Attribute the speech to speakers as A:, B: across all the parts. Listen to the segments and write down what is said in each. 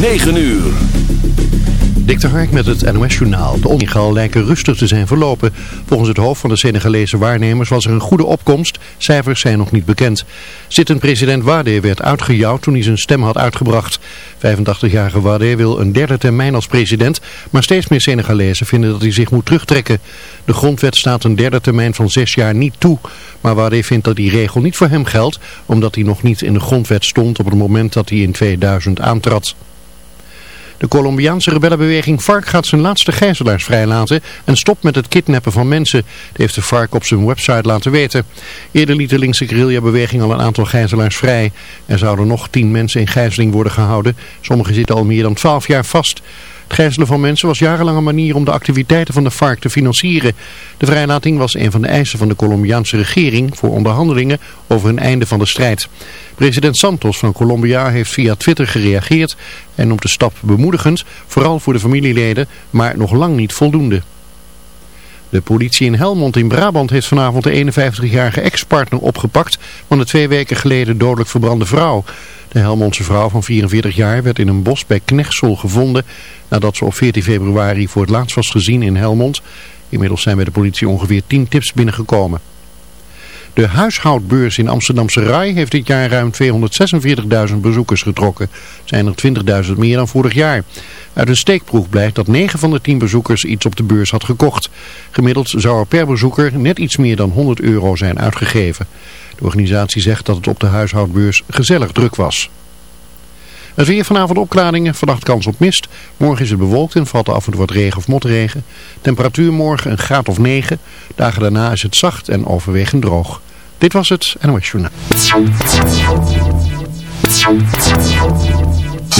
A: 9 uur.
B: Dik met het NOS-journaal. De ongeval lijken rustig te zijn verlopen. Volgens het hoofd van de Senegalese waarnemers was er een goede opkomst. Cijfers zijn nog niet bekend. Zittend president Wade werd uitgejouwd toen hij zijn stem had uitgebracht. 85-jarige Wade wil een derde termijn als president. Maar steeds meer Senegalezen vinden dat hij zich moet terugtrekken. De grondwet staat een derde termijn van zes jaar niet toe. Maar Wade vindt dat die regel niet voor hem geldt. Omdat hij nog niet in de grondwet stond op het moment dat hij in 2000 aantrad. De Colombiaanse rebellenbeweging FARC gaat zijn laatste gijzelaars vrijlaten en stopt met het kidnappen van mensen. Dat heeft de FARC op zijn website laten weten. Eerder liet de linkse guerrillabeweging al een aantal gijzelaars vrij. Er zouden nog tien mensen in gijzeling worden gehouden. Sommigen zitten al meer dan twaalf jaar vast. Het gijzelen van mensen was jarenlang een manier om de activiteiten van de FARC te financieren. De vrijlating was een van de eisen van de Colombiaanse regering voor onderhandelingen over een einde van de strijd. President Santos van Colombia heeft via Twitter gereageerd en noemt de stap bemoedigend, vooral voor de familieleden, maar nog lang niet voldoende. De politie in Helmond in Brabant heeft vanavond de 51-jarige ex-partner opgepakt van de twee weken geleden dodelijk verbrande vrouw. De Helmondse vrouw van 44 jaar werd in een bos bij Knechtsel gevonden nadat ze op 14 februari voor het laatst was gezien in Helmond. Inmiddels zijn bij de politie ongeveer 10 tips binnengekomen. De huishoudbeurs in Amsterdamse Rai heeft dit jaar ruim 246.000 bezoekers getrokken. zijn er 20.000 meer dan vorig jaar. Uit een steekproef blijkt dat 9 van de 10 bezoekers iets op de beurs had gekocht. Gemiddeld zou er per bezoeker net iets meer dan 100 euro zijn uitgegeven. De organisatie zegt dat het op de huishoudbeurs gezellig druk was. Het weer vanavond opklaringen, vannacht kans op mist. Morgen is het bewolkt en valt af en toe wat regen of motregen. Temperatuur morgen een graad of 9. Dagen daarna is het zacht en overwegend droog. Dit was het NOS Journaal.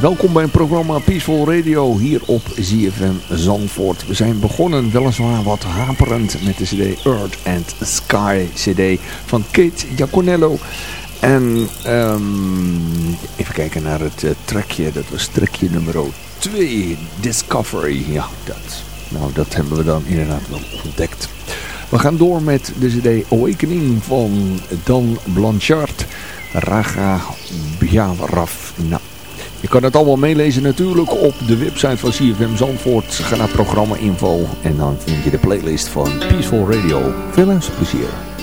C: Welkom bij een programma Peaceful Radio hier op ZFM Zandvoort. We zijn begonnen weliswaar wat haperend met de cd Earth and Sky cd van Kate Giaconello. En um, even kijken naar het uh, trekje, dat was trekje nummer 2, Discovery. Ja, dat, nou, dat hebben we dan inderdaad wel ontdekt. We gaan door met de cd Awakening van Dan Blanchard. Raga Biavraf. Je kan het allemaal meelezen natuurlijk op de website van CFM Zandvoort. Ga naar programma info en dan vind je de playlist van Peaceful Radio. Veel plezier.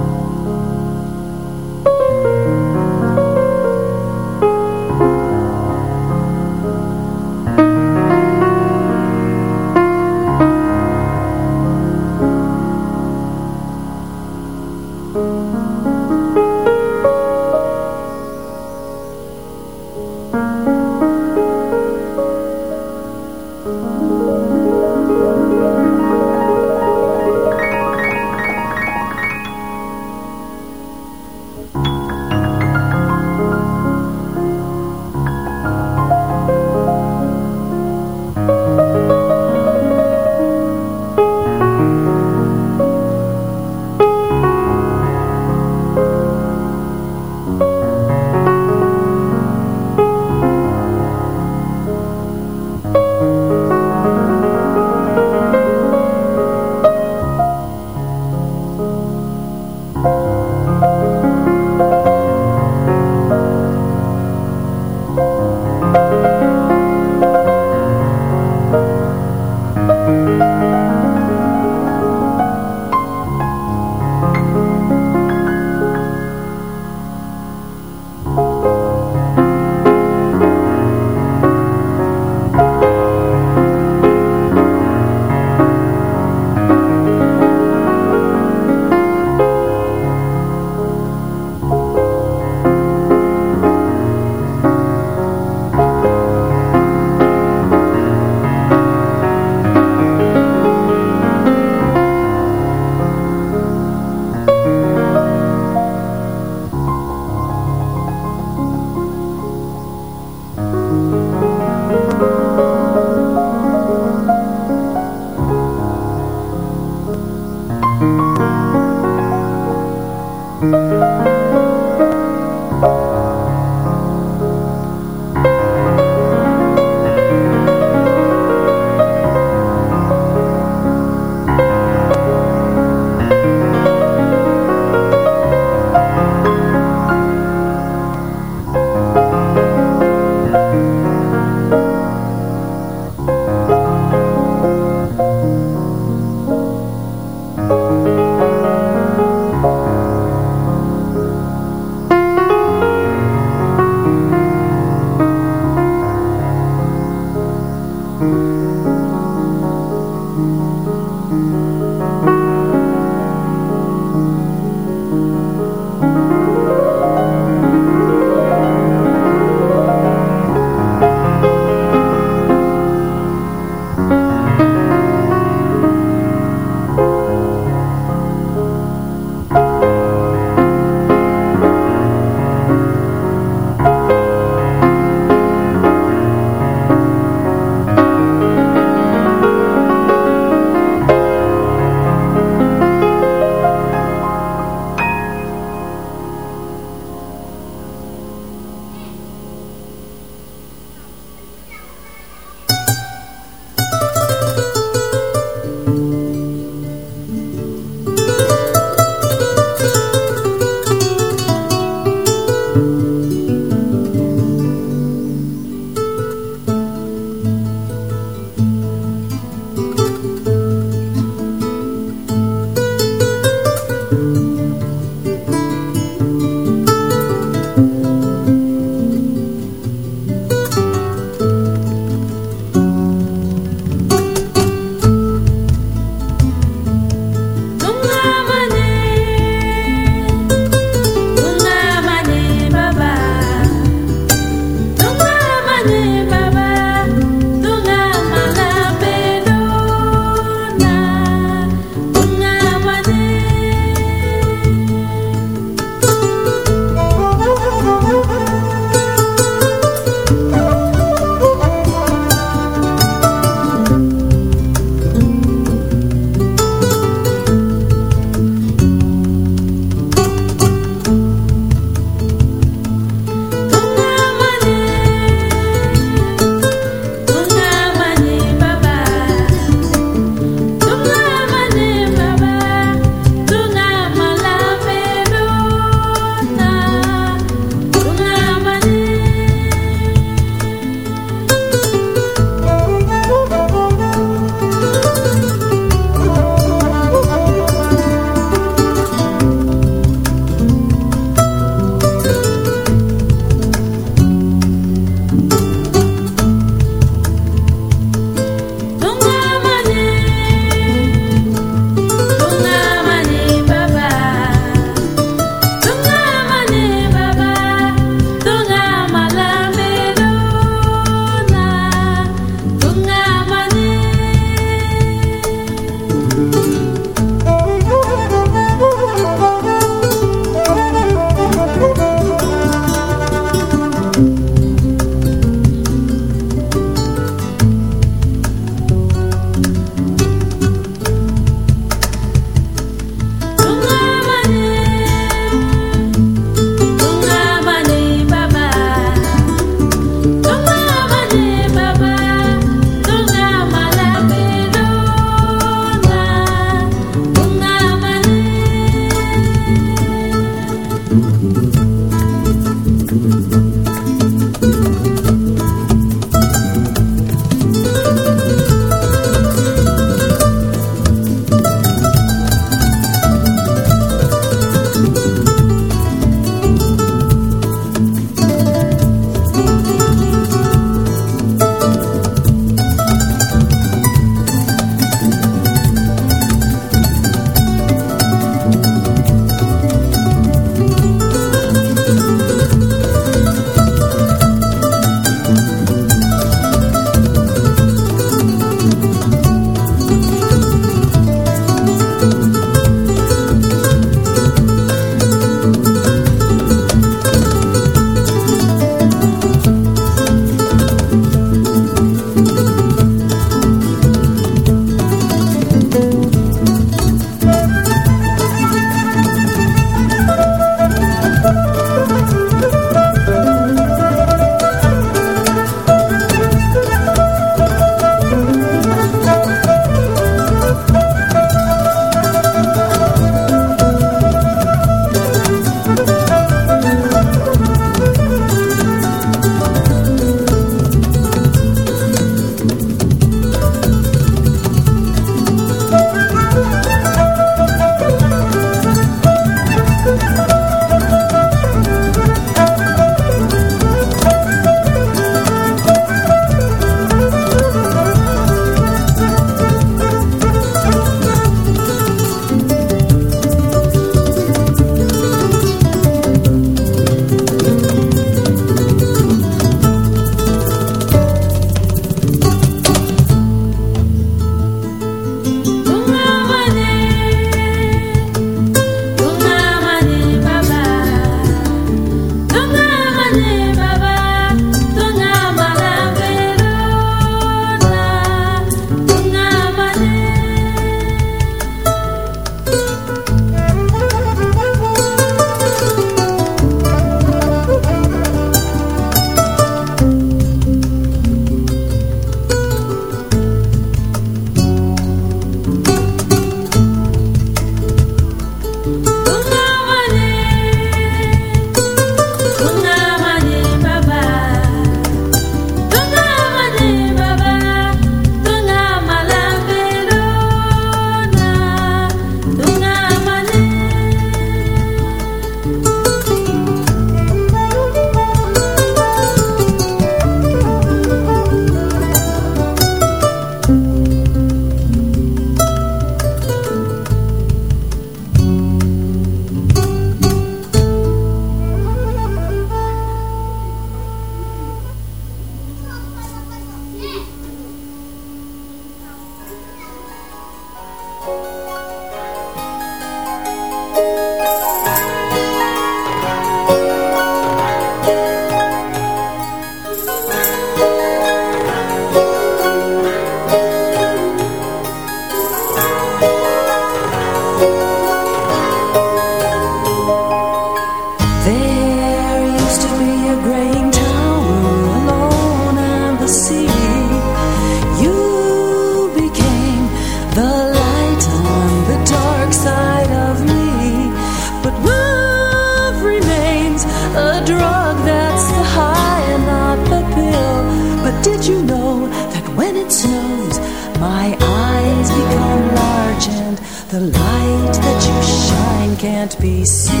D: be seen.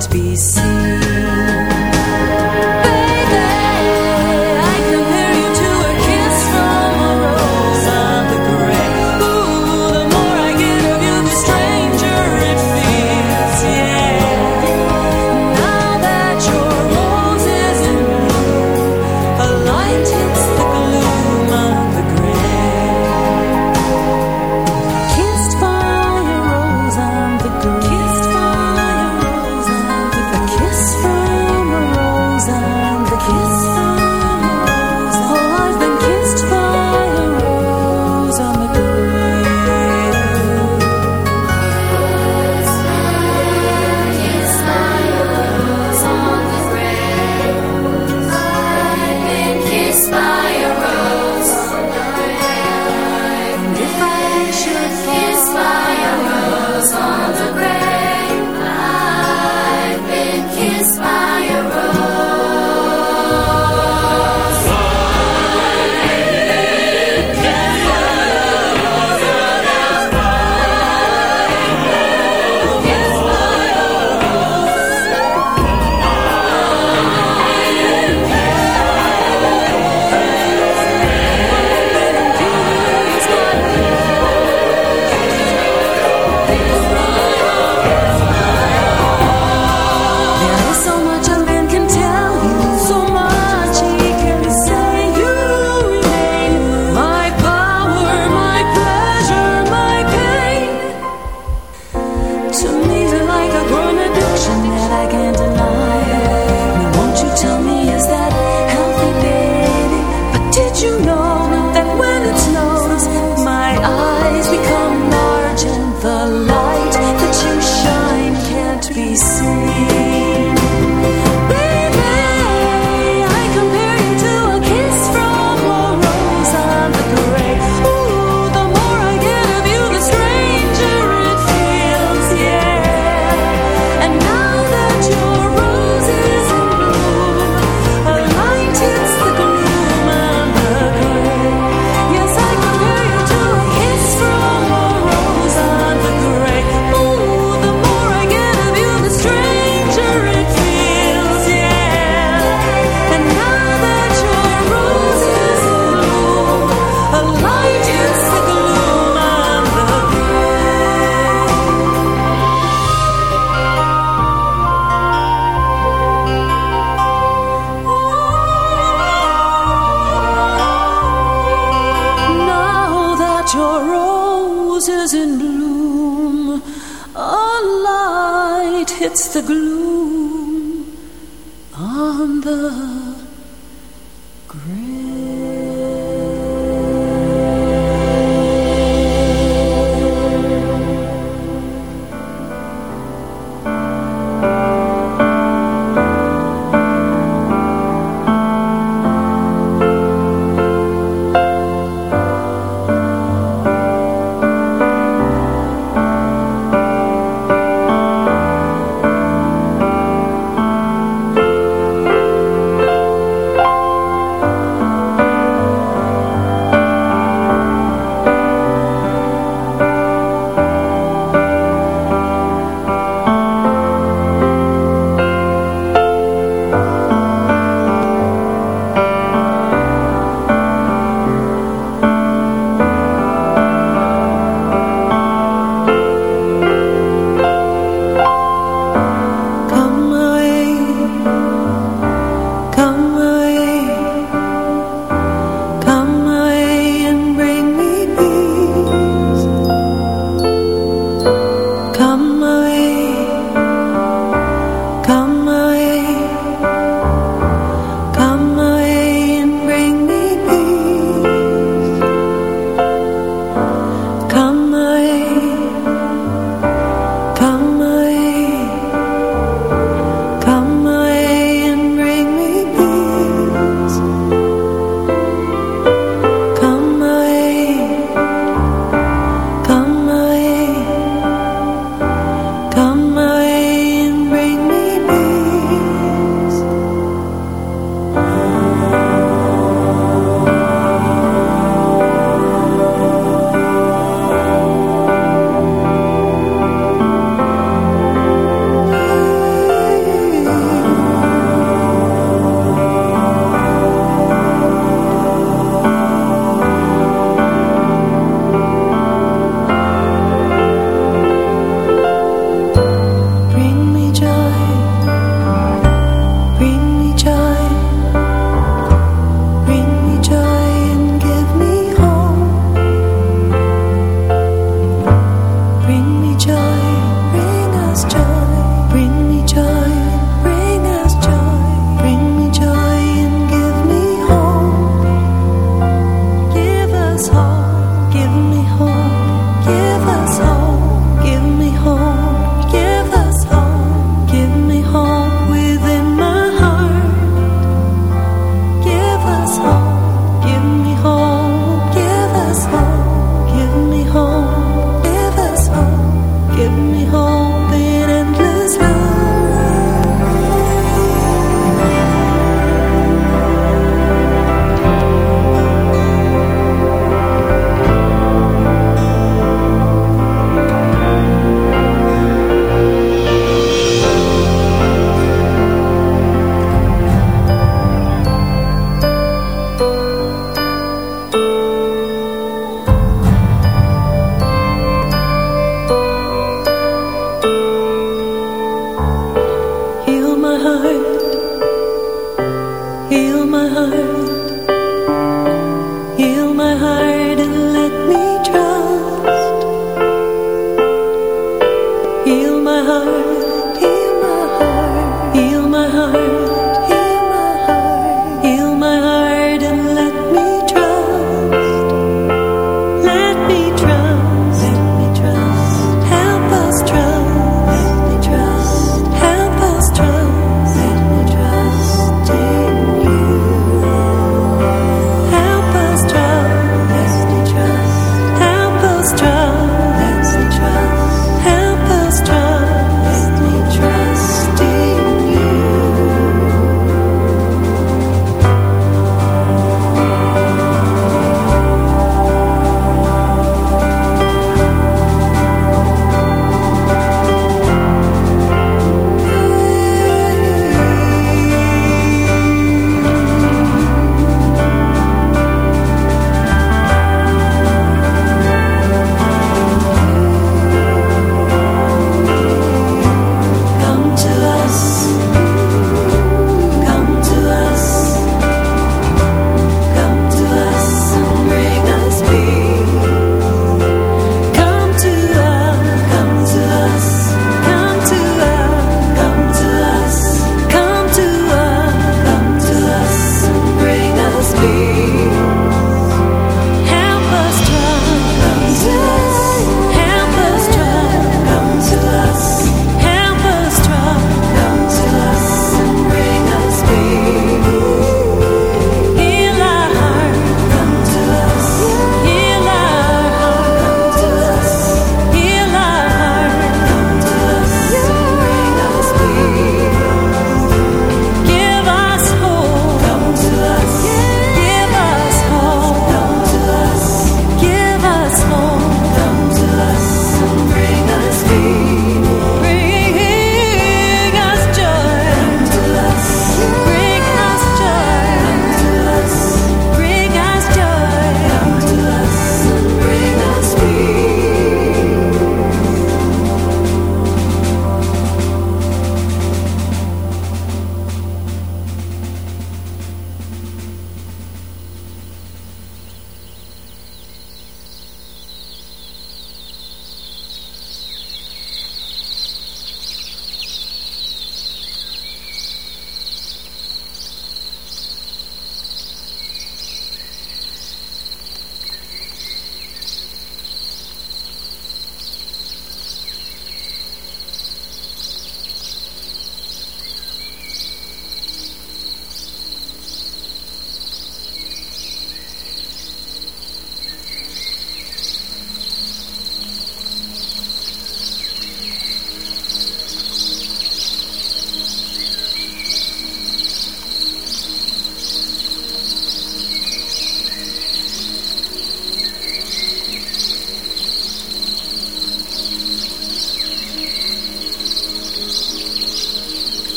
D: can't be seen.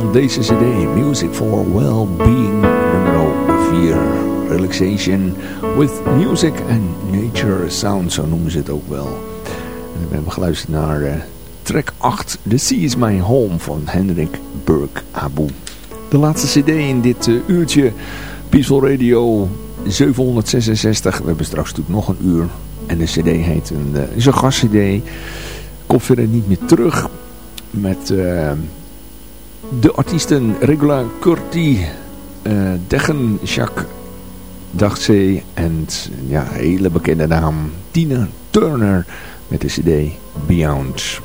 D: Van deze cd. Music for Well-Being nummer 4. Relaxation with Music and Nature Sound, zo noemen ze het ook wel. En we hebben geluisterd naar uh, track 8, The Sea is My Home van Hendrik Burke Abu. De laatste cd in dit uh, uurtje Peaceful Radio 766. We hebben straks natuurlijk nog een uur. En de cd heet een, uh, is een gastcd. Komt verder niet meer terug. Met de artiesten Regula Curti, uh, Deggen, Jacques Dachtzee en ja, hele bekende naam Tina Turner met de cd Beyond.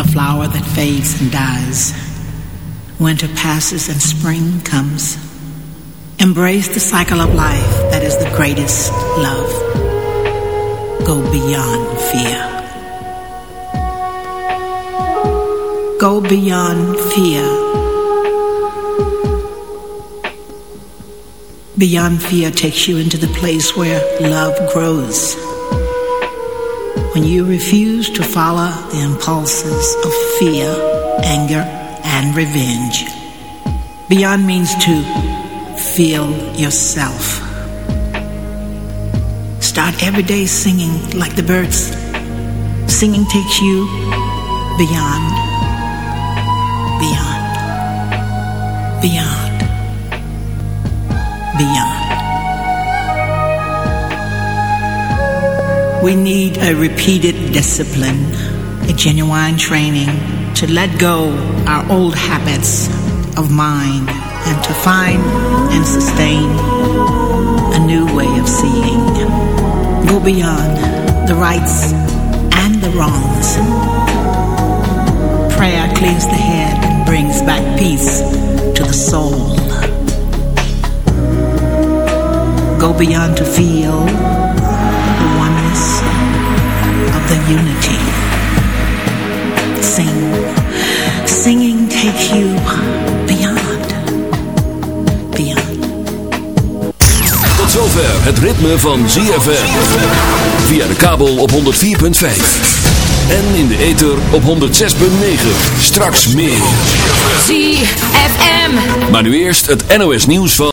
E: The flower that fades and dies. Winter passes and spring comes. Embrace the cycle of life that is the greatest love. Go beyond fear. Go beyond fear Beyond fear takes you into the place where love grows. When you refuse to follow the impulses of fear, anger, and revenge. Beyond means to feel yourself. Start every day singing like the birds. Singing takes you beyond, beyond, beyond beyond. We need a repeated discipline, a genuine training to let go our old habits of mind and to find and sustain a new way of seeing. Go beyond the rights and the wrongs. Prayer clears the head and brings back peace to the soul. Go beyond to feel the unity. Sing. Singing takes you beyond. Beyond.
A: Tot zover het ritme van ZFM. Via de kabel op 104.5. En in de ether op 106.9. Straks meer.
D: ZFM.
A: Maar nu eerst het NOS nieuws van...